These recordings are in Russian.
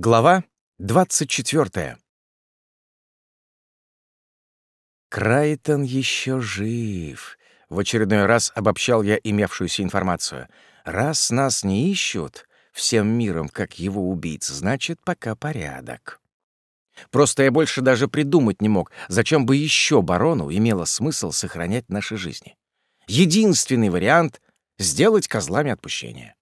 Глава 24. Крайтон еще жив. В очередной раз обобщал я имевшуюся информацию. Раз нас не ищут всем миром, как его убийц, значит, пока порядок. Просто я больше даже придумать не мог, зачем бы еще барону имело смысл сохранять наши жизни. Единственный вариант — сделать козлами отпущения.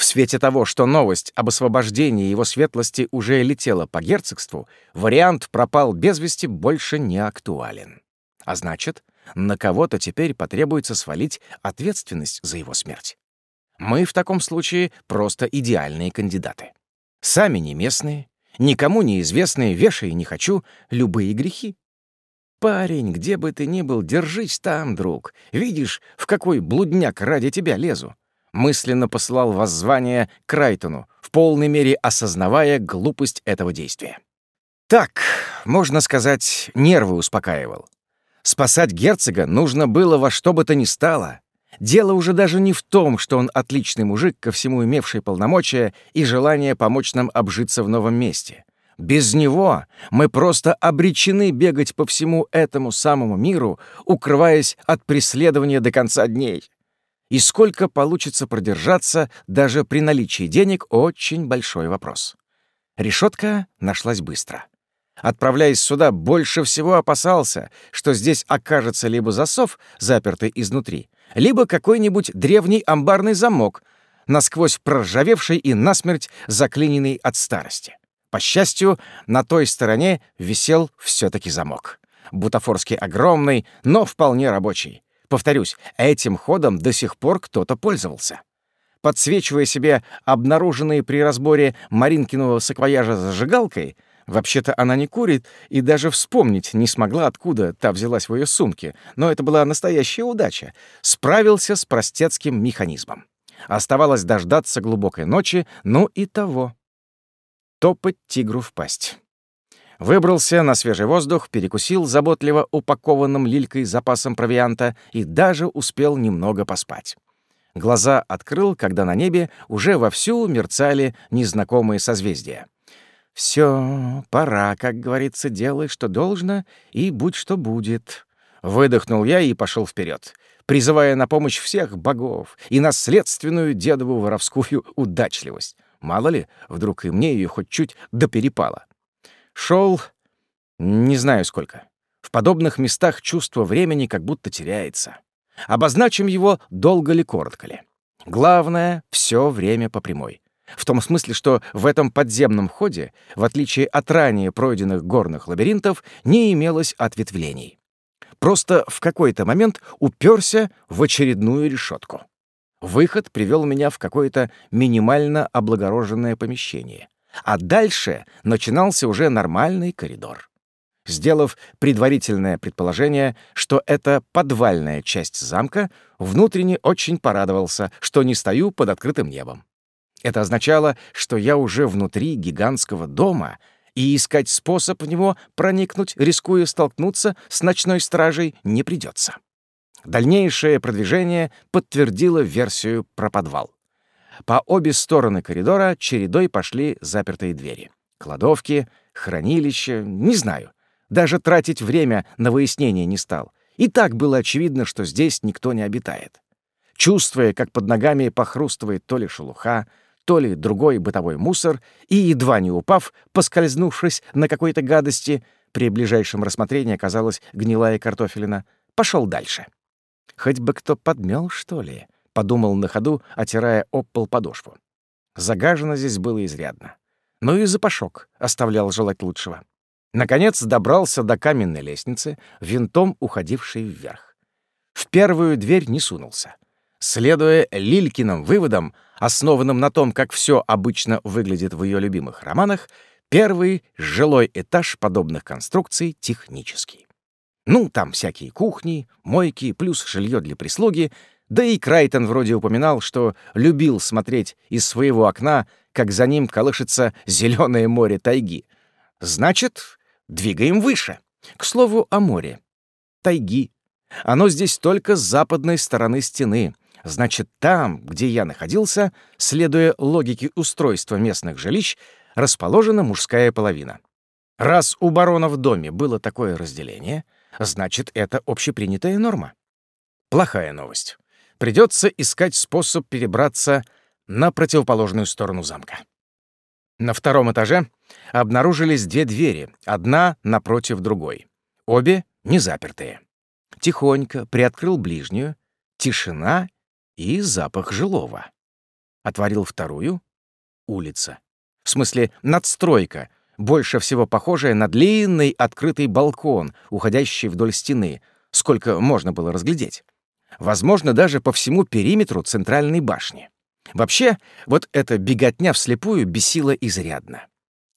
В свете того, что новость об освобождении его светлости уже летела по герцогству, вариант пропал без вести больше не актуален. А значит, на кого-то теперь потребуется свалить ответственность за его смерть. Мы в таком случае просто идеальные кандидаты. Сами не местные, никому неизвестные, вешай не хочу, любые грехи. Парень, где бы ты ни был, держись там, друг. Видишь, в какой блудняк ради тебя лезу мысленно посылал воззвание Крайтону, в полной мере осознавая глупость этого действия. Так, можно сказать, нервы успокаивал. Спасать герцога нужно было во что бы то ни стало. Дело уже даже не в том, что он отличный мужик, ко всему имевший полномочия и желание помочь нам обжиться в новом месте. Без него мы просто обречены бегать по всему этому самому миру, укрываясь от преследования до конца дней. И сколько получится продержаться даже при наличии денег — очень большой вопрос. Решетка нашлась быстро. Отправляясь сюда, больше всего опасался, что здесь окажется либо засов, запертый изнутри, либо какой-нибудь древний амбарный замок, насквозь проржавевший и насмерть заклиненный от старости. По счастью, на той стороне висел все таки замок. Бутафорский огромный, но вполне рабочий. Повторюсь, этим ходом до сих пор кто-то пользовался. Подсвечивая себе обнаруженные при разборе Маринкиного саквояжа зажигалкой, вообще-то она не курит и даже вспомнить не смогла, откуда та взялась в ее сумке, но это была настоящая удача, справился с простецким механизмом. Оставалось дождаться глубокой ночи, ну и того. Топать тигру в пасть. Выбрался на свежий воздух, перекусил заботливо упакованным лилькой запасом провианта и даже успел немного поспать. Глаза открыл, когда на небе уже вовсю мерцали незнакомые созвездия. Все, пора, как говорится, делай, что должно, и будь что будет. Выдохнул я и пошел вперед, призывая на помощь всех богов и наследственную дедову воровскую удачливость. Мало ли, вдруг и мне ее хоть чуть до перепала. Шел не знаю сколько. В подобных местах чувство времени как будто теряется. Обозначим его долго ли, коротко ли. Главное — все время по прямой. В том смысле, что в этом подземном ходе, в отличие от ранее пройденных горных лабиринтов, не имелось ответвлений. Просто в какой-то момент уперся в очередную решетку. Выход привел меня в какое-то минимально облагороженное помещение. А дальше начинался уже нормальный коридор. Сделав предварительное предположение, что это подвальная часть замка, внутренне очень порадовался, что не стою под открытым небом. Это означало, что я уже внутри гигантского дома, и искать способ в него проникнуть, рискуя столкнуться с ночной стражей, не придется. Дальнейшее продвижение подтвердило версию про подвал. По обе стороны коридора чередой пошли запертые двери. Кладовки, хранилища, не знаю. Даже тратить время на выяснение не стал. И так было очевидно, что здесь никто не обитает. Чувствуя, как под ногами похрустывает то ли шелуха, то ли другой бытовой мусор, и, едва не упав, поскользнувшись на какой-то гадости, при ближайшем рассмотрении оказалась гнилая картофелина, пошел дальше. Хоть бы кто подмел, что ли. — подумал на ходу, отирая об пол подошву. Загажено здесь было изрядно. Но и запашок оставлял желать лучшего. Наконец добрался до каменной лестницы, винтом уходившей вверх. В первую дверь не сунулся. Следуя Лилькиным выводам, основанным на том, как все обычно выглядит в ее любимых романах, первый жилой этаж подобных конструкций технический. Ну, там всякие кухни, мойки, плюс жилье для прислуги, да и Крайтон вроде упоминал, что любил смотреть из своего окна, как за ним колышется зеленое море тайги. Значит, двигаем выше. К слову о море. Тайги. Оно здесь только с западной стороны стены. Значит, там, где я находился, следуя логике устройства местных жилищ, расположена мужская половина. Раз у барона в доме было такое разделение, значит, это общепринятая норма. Плохая новость. Придется искать способ перебраться на противоположную сторону замка. На втором этаже обнаружились две двери, одна напротив другой. Обе не запертые. Тихонько приоткрыл ближнюю, тишина и запах жилого. Отворил вторую — улица. В смысле, надстройка, больше всего похожая на длинный открытый балкон, уходящий вдоль стены, сколько можно было разглядеть. Возможно, даже по всему периметру центральной башни. Вообще, вот эта беготня вслепую бесила изрядно.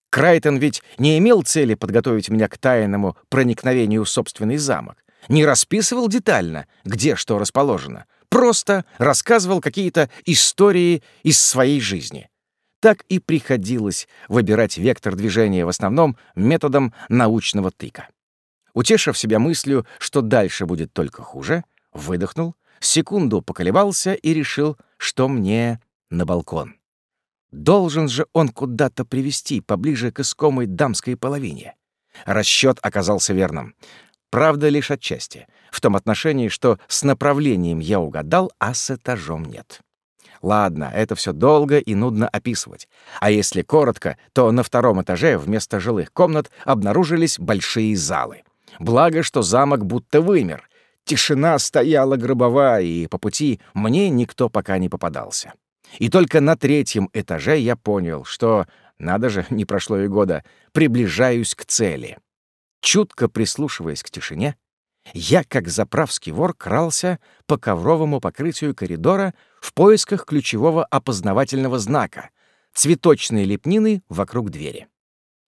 Крайтон ведь не имел цели подготовить меня к тайному проникновению в собственный замок. Не расписывал детально, где что расположено. Просто рассказывал какие-то истории из своей жизни. Так и приходилось выбирать вектор движения в основном методом научного тыка. Утешив себя мыслью, что дальше будет только хуже, выдохнул, секунду поколебался и решил, что мне на балкон. Должен же он куда-то привести поближе к искомой дамской половине. Расчет оказался верным. Правда, лишь отчасти. В том отношении, что с направлением я угадал, а с этажом нет. Ладно, это все долго и нудно описывать. А если коротко, то на втором этаже вместо жилых комнат обнаружились большие залы. Благо, что замок будто вымер. Тишина стояла гробовая, и по пути мне никто пока не попадался. И только на третьем этаже я понял, что, надо же, не прошло и года, приближаюсь к цели. Чутко прислушиваясь к тишине, я, как заправский вор, крался по ковровому покрытию коридора в поисках ключевого опознавательного знака — цветочной лепнины вокруг двери.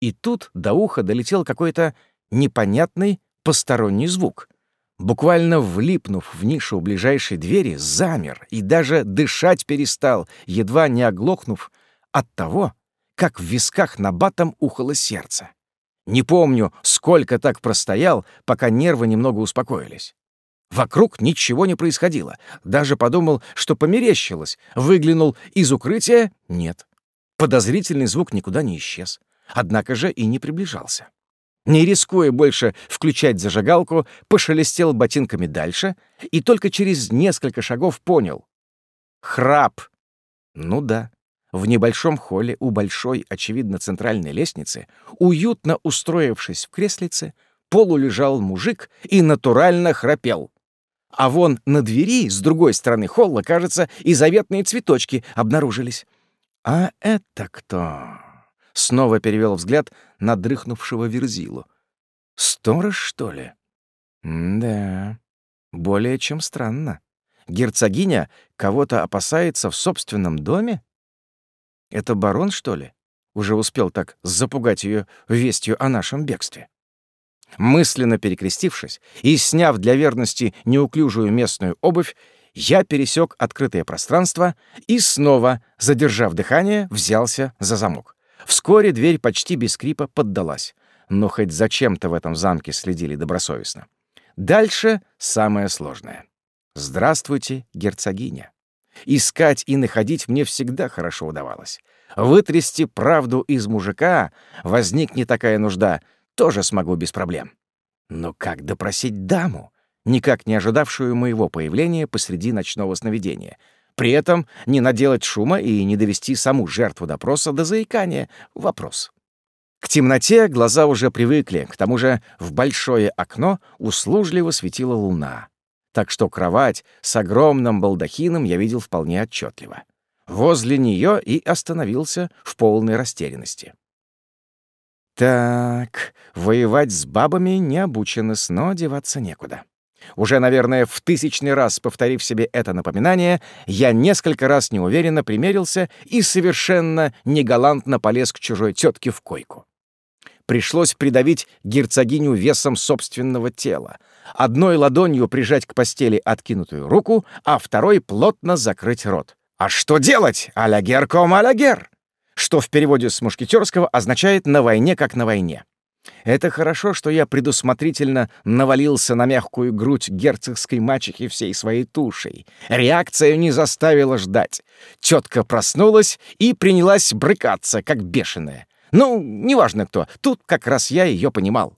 И тут до уха долетел какой-то непонятный посторонний звук — буквально влипнув в нишу ближайшей двери, замер и даже дышать перестал, едва не оглохнув от того, как в висках на батом ухало сердце. Не помню, сколько так простоял, пока нервы немного успокоились. Вокруг ничего не происходило. Даже подумал, что померещилось. Выглянул из укрытия — нет. Подозрительный звук никуда не исчез. Однако же и не приближался. Не рискуя больше включать зажигалку, пошелестел ботинками дальше и только через несколько шагов понял. Храп. Ну да. В небольшом холле у большой, очевидно, центральной лестницы, уютно устроившись в креслице, полулежал мужик и натурально храпел. А вон на двери с другой стороны холла, кажется, и заветные цветочки обнаружились. А это кто? Снова перевел взгляд на дрыхнувшего Верзилу. «Сторож, что ли?» «Да, более чем странно. Герцогиня кого-то опасается в собственном доме? Это барон, что ли? Уже успел так запугать ее вестью о нашем бегстве?» Мысленно перекрестившись и сняв для верности неуклюжую местную обувь, я пересек открытое пространство и снова, задержав дыхание, взялся за замок. Вскоре дверь почти без скрипа поддалась. Но хоть зачем-то в этом замке следили добросовестно. Дальше самое сложное. «Здравствуйте, герцогиня». Искать и находить мне всегда хорошо удавалось. Вытрясти правду из мужика, возникнет такая нужда, тоже смогу без проблем. Но как допросить даму, никак не ожидавшую моего появления посреди ночного сновидения — при этом не наделать шума и не довести саму жертву допроса до заикания — вопрос. К темноте глаза уже привыкли, к тому же в большое окно услужливо светила луна. Так что кровать с огромным балдахином я видел вполне отчетливо. Возле нее и остановился в полной растерянности. Так, воевать с бабами не обучены, но деваться некуда. Уже, наверное, в тысячный раз повторив себе это напоминание, я несколько раз неуверенно примерился и совершенно негалантно полез к чужой тетке в койку. Пришлось придавить герцогиню весом собственного тела, одной ладонью прижать к постели откинутую руку, а второй плотно закрыть рот. А что делать? Алягер ком алягер! Что в переводе с мушкетерского означает «на войне как на войне». Это хорошо, что я предусмотрительно навалился на мягкую грудь герцогской мачехи всей своей тушей. Реакция не заставила ждать. Тетка проснулась и принялась брыкаться, как бешеная. Ну, неважно кто, тут как раз я ее понимал.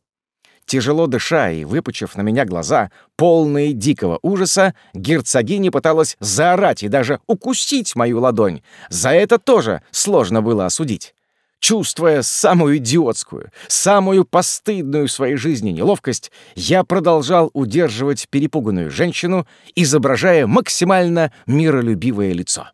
Тяжело дыша и выпучив на меня глаза, полные дикого ужаса, герцогиня пыталась заорать и даже укусить мою ладонь. За это тоже сложно было осудить. Чувствуя самую идиотскую, самую постыдную в своей жизни неловкость, я продолжал удерживать перепуганную женщину, изображая максимально миролюбивое лицо.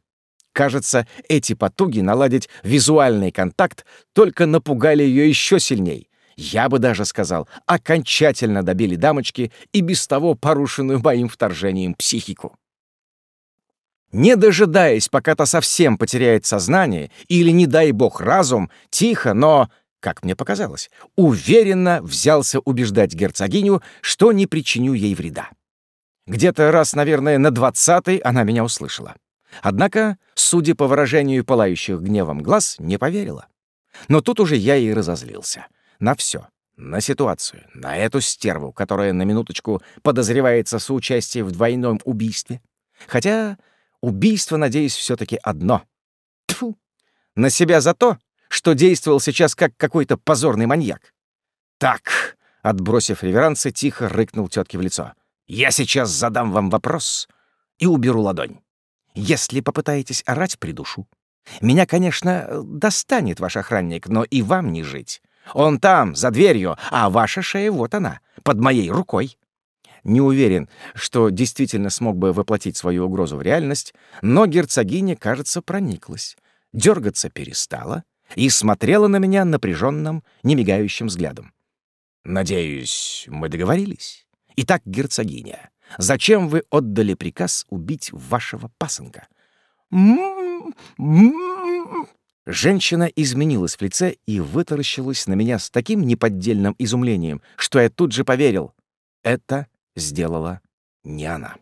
Кажется, эти потуги наладить визуальный контакт только напугали ее еще сильней. Я бы даже сказал, окончательно добили дамочки и без того порушенную моим вторжением психику. Не дожидаясь, пока та совсем потеряет сознание или, не дай бог, разум, тихо, но, как мне показалось, уверенно взялся убеждать герцогиню, что не причиню ей вреда. Где-то раз, наверное, на двадцатый она меня услышала. Однако, судя по выражению пылающих гневом глаз, не поверила. Но тут уже я и разозлился. На все. На ситуацию, на эту стерву, которая на минуточку подозревается в соучастии в двойном убийстве. Хотя убийство, надеюсь, все таки одно. Тьфу! На себя за то, что действовал сейчас как какой-то позорный маньяк. «Так», — отбросив реверансы, тихо рыкнул тетке в лицо. «Я сейчас задам вам вопрос и уберу ладонь. Если попытаетесь орать, придушу. Меня, конечно, достанет ваш охранник, но и вам не жить. Он там, за дверью, а ваша шея вот она, под моей рукой. Не уверен, что действительно смог бы воплотить свою угрозу в реальность, но герцогиня, кажется, прониклась, дергаться перестала и смотрела на меня напряженным, немигающим взглядом. «Надеюсь, мы договорились? Итак, герцогиня, зачем вы отдали приказ убить вашего пасынка?» Женщина изменилась в лице и вытаращилась на меня с таким неподдельным изумлением, что я тут же поверил. Это сделала не она.